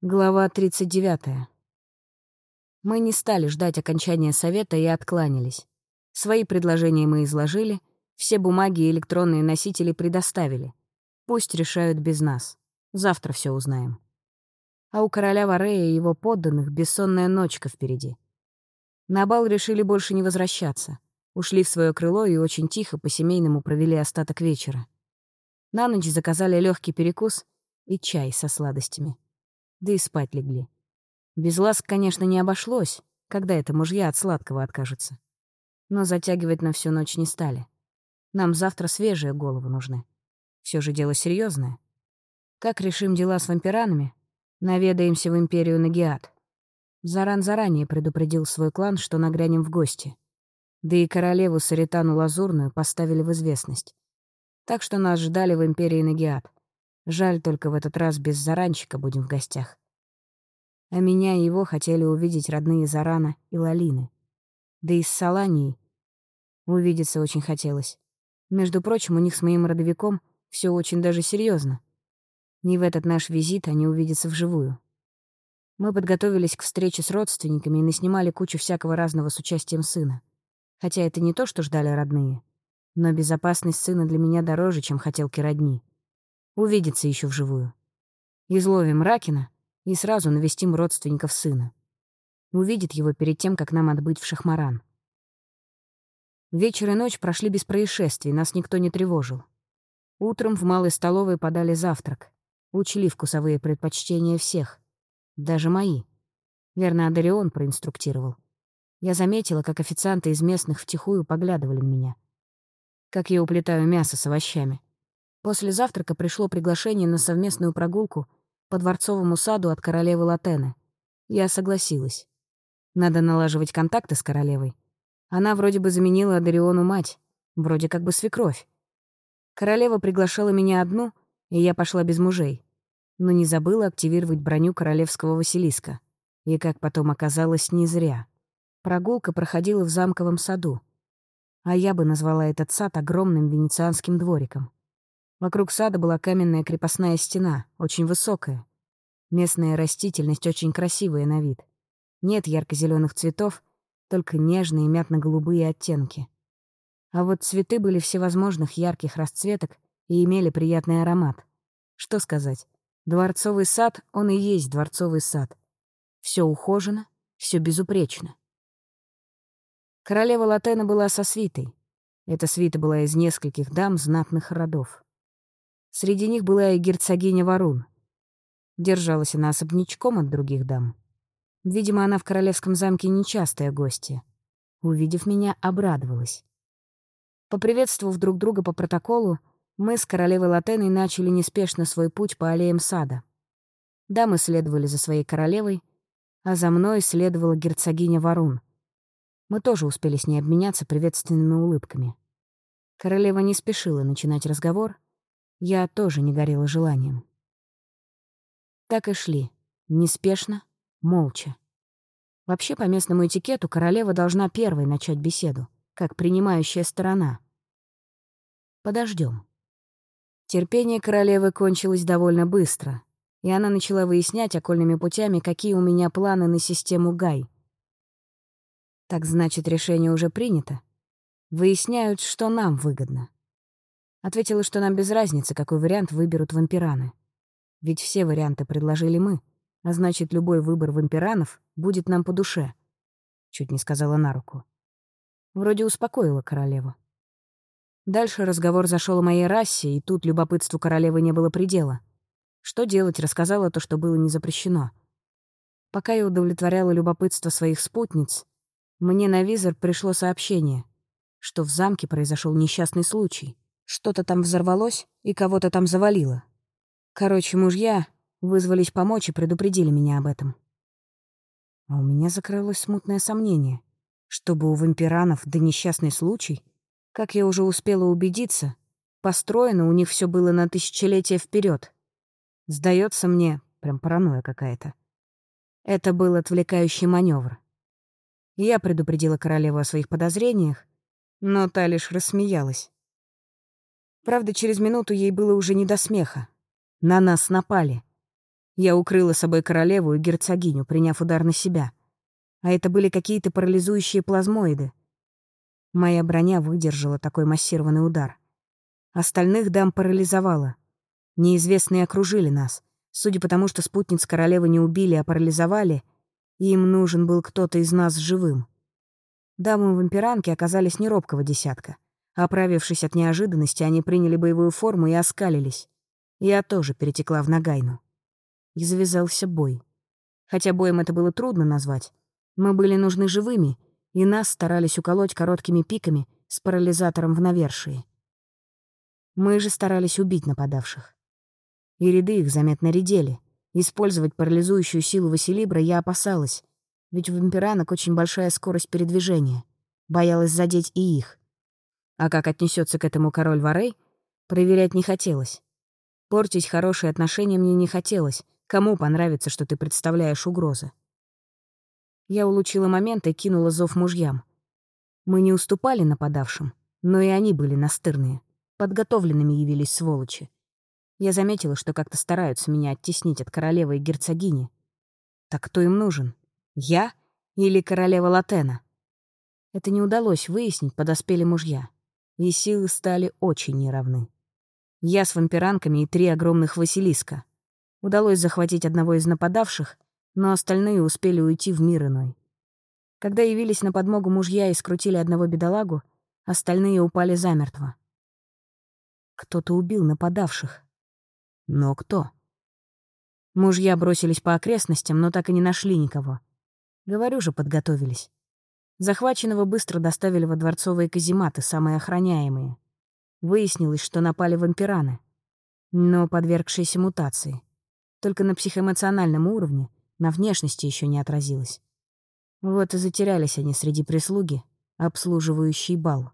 Глава 39. Мы не стали ждать окончания совета и откланялись. Свои предложения мы изложили, все бумаги и электронные носители предоставили. Пусть решают без нас. Завтра все узнаем. А у короля Варея и его подданных бессонная ночка впереди. На бал решили больше не возвращаться. Ушли в свое крыло и очень тихо по-семейному провели остаток вечера. На ночь заказали легкий перекус и чай со сладостями да и спать легли. Без ласк, конечно, не обошлось, когда это мужья от сладкого откажутся. Но затягивать на всю ночь не стали. Нам завтра свежие головы нужны. Все же дело серьезное. Как решим дела с вампиранами, наведаемся в империю Нагиат. Заран заранее предупредил свой клан, что нагрянем в гости. Да и королеву Саритану Лазурную поставили в известность. Так что нас ждали в империи Нагиат. Жаль, только в этот раз без Заранчика будем в гостях. А меня и его хотели увидеть родные Зарана и Лалины. Да и с Саланией увидеться очень хотелось. Между прочим, у них с моим родовиком все очень даже серьезно. Не в этот наш визит они увидятся вживую. Мы подготовились к встрече с родственниками и наснимали кучу всякого разного с участием сына. Хотя это не то, что ждали родные. Но безопасность сына для меня дороже, чем хотелки родни. Увидеться еще вживую. Изловим Ракина и сразу навестим родственников сына. Увидит его перед тем, как нам отбыть в Шахмаран. Вечер и ночь прошли без происшествий, нас никто не тревожил. Утром в малой столовой подали завтрак. Учли вкусовые предпочтения всех. Даже мои. Верно, Адарион проинструктировал. Я заметила, как официанты из местных втихую поглядывали на меня. Как я уплетаю мясо с овощами. После завтрака пришло приглашение на совместную прогулку по дворцовому саду от королевы Латены. Я согласилась. Надо налаживать контакты с королевой. Она вроде бы заменила Адариону мать, вроде как бы свекровь. Королева приглашала меня одну, и я пошла без мужей. Но не забыла активировать броню королевского Василиска. И, как потом оказалось, не зря. Прогулка проходила в замковом саду. А я бы назвала этот сад огромным венецианским двориком. Вокруг сада была каменная крепостная стена, очень высокая. Местная растительность очень красивая на вид. Нет ярко зеленых цветов, только нежные мятно-голубые оттенки. А вот цветы были всевозможных ярких расцветок и имели приятный аромат. Что сказать? Дворцовый сад, он и есть дворцовый сад. Все ухожено, все безупречно. Королева Латена была со свитой. Эта свита была из нескольких дам знатных родов. Среди них была и герцогиня Варун. Держалась она особнячком от других дам. Видимо, она в королевском замке нечастая гостья. Увидев меня, обрадовалась. Поприветствовав друг друга по протоколу, мы с королевой Латеной начали неспешно свой путь по аллеям сада. Дамы следовали за своей королевой, а за мной следовала герцогиня Варун. Мы тоже успели с ней обменяться приветственными улыбками. Королева не спешила начинать разговор — я тоже не горела желанием. Так и шли, неспешно, молча. Вообще, по местному этикету, королева должна первой начать беседу, как принимающая сторона. Подождем. Терпение королевы кончилось довольно быстро, и она начала выяснять окольными путями, какие у меня планы на систему Гай. Так значит, решение уже принято. Выясняют, что нам выгодно. Ответила, что нам без разницы, какой вариант выберут вампираны. Ведь все варианты предложили мы, а значит, любой выбор вампиранов будет нам по душе. Чуть не сказала на руку. Вроде успокоила королеву. Дальше разговор зашел о моей расе, и тут любопытству королевы не было предела. Что делать, рассказала то, что было не запрещено. Пока я удовлетворяла любопытство своих спутниц, мне на визор пришло сообщение, что в замке произошел несчастный случай — что-то там взорвалось и кого-то там завалило. Короче, мужья вызвались помочь и предупредили меня об этом. А у меня закрылось смутное сомнение, чтобы у вампиранов да несчастный случай, как я уже успела убедиться, построено у них все было на тысячелетия вперед. Сдается мне, прям паранойя какая-то. Это был отвлекающий маневр. Я предупредила королеву о своих подозрениях, но та лишь рассмеялась. Правда, через минуту ей было уже не до смеха. На нас напали. Я укрыла собой королеву и герцогиню, приняв удар на себя. А это были какие-то парализующие плазмоиды. Моя броня выдержала такой массированный удар. Остальных дам парализовала. Неизвестные окружили нас. Судя по тому, что спутниц королевы не убили, а парализовали, им нужен был кто-то из нас живым. Дамы-вампиранки оказались не робкого десятка. Оправившись от неожиданности, они приняли боевую форму и оскалились. Я тоже перетекла в Нагайну и завязался бой. Хотя боем это было трудно назвать. Мы были нужны живыми, и нас старались уколоть короткими пиками с парализатором в навершии. Мы же старались убить нападавших. И ряды их заметно редели. Использовать парализующую силу Василибра я опасалась, ведь у вампиранок очень большая скорость передвижения. Боялась задеть и их. А как отнесется к этому король Варей, проверять не хотелось. Портить хорошие отношения мне не хотелось, Кому понравится, что ты представляешь угрозы? Я улучила момент и кинула зов мужьям. Мы не уступали нападавшим, но и они были настырные. Подготовленными явились сволочи. Я заметила, что как-то стараются меня оттеснить от королевы и герцогини. Так кто им нужен? Я или королева Латена? Это не удалось выяснить, подоспели мужья. И силы стали очень неравны. Я с вампиранками и три огромных Василиска. Удалось захватить одного из нападавших, но остальные успели уйти в мир иной. Когда явились на подмогу мужья и скрутили одного бедолагу, остальные упали замертво. Кто-то убил нападавших. Но кто? Мужья бросились по окрестностям, но так и не нашли никого. Говорю же, подготовились. Захваченного быстро доставили во дворцовые казематы, самые охраняемые. Выяснилось, что напали вампираны, но подвергшиеся мутации. Только на психоэмоциональном уровне, на внешности еще не отразилось. Вот и затерялись они среди прислуги, обслуживающей бал.